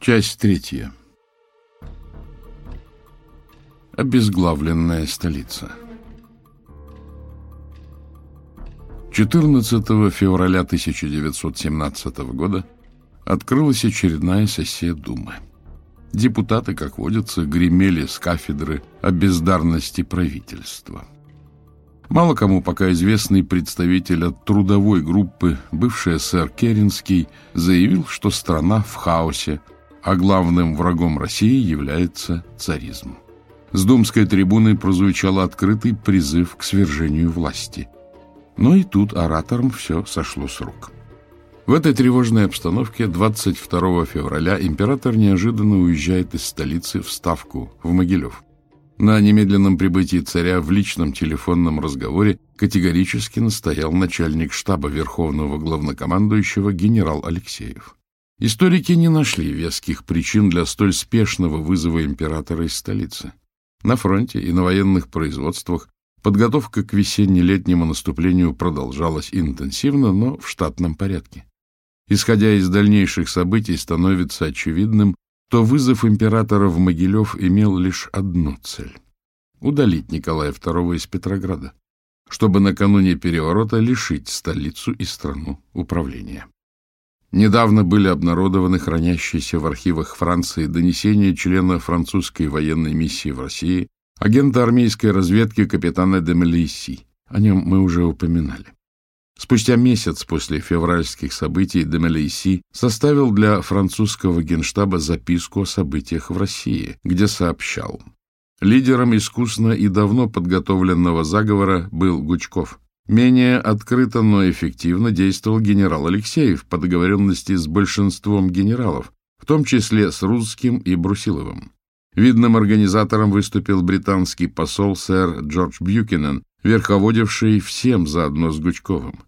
Часть третья. Обезглавленная столица. 14 февраля 1917 года открылась очередная сессия Думы. Депутаты, как водится, гремели с кафедры о бездарности правительства. Мало кому пока известный представитель от трудовой группы, бывший сэр Керенский, заявил, что страна в хаосе – а главным врагом России является царизм. С думской трибуны прозвучал открытый призыв к свержению власти. Но и тут ораторам все сошло с рук. В этой тревожной обстановке 22 февраля император неожиданно уезжает из столицы в Ставку, в Могилев. На немедленном прибытии царя в личном телефонном разговоре категорически настоял начальник штаба Верховного Главнокомандующего генерал Алексеев. Историки не нашли веских причин для столь спешного вызова императора из столицы. На фронте и на военных производствах подготовка к весенне-летнему наступлению продолжалась интенсивно, но в штатном порядке. Исходя из дальнейших событий, становится очевидным, то вызов императора в Могилев имел лишь одну цель — удалить Николая II из Петрограда, чтобы накануне переворота лишить столицу и страну управления. Недавно были обнародованы хранящиеся в архивах Франции донесения члена французской военной миссии в России, агента армейской разведки капитана де Мелисси. О нем мы уже упоминали. Спустя месяц после февральских событий Демелейси составил для французского генштаба записку о событиях в России, где сообщал. Лидером искусно и давно подготовленного заговора был Гучков. Менее открыто, но эффективно действовал генерал Алексеев по договоренности с большинством генералов, в том числе с Русским и Брусиловым. Видным организатором выступил британский посол сэр Джордж Бьюкинен, верховодивший всем заодно с Гучковым.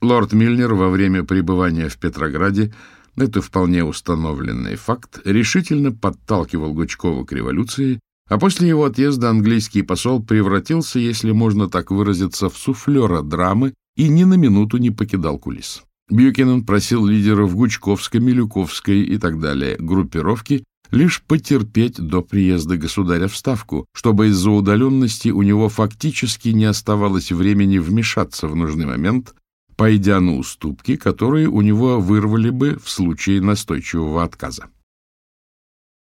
Лорд Мильнер во время пребывания в Петрограде это вполне установленный факт, решительно подталкивал Гучкова к революции а после его отъезда английский посол превратился, если можно так выразиться, в суфлера драмы и ни на минуту не покидал кулис. Бьюкинен просил лидеров Гучковской, Милюковской и так далее группировки лишь потерпеть до приезда государя в Ставку, чтобы из-за удаленности у него фактически не оставалось времени вмешаться в нужный момент, пойдя на уступки, которые у него вырвали бы в случае настойчивого отказа.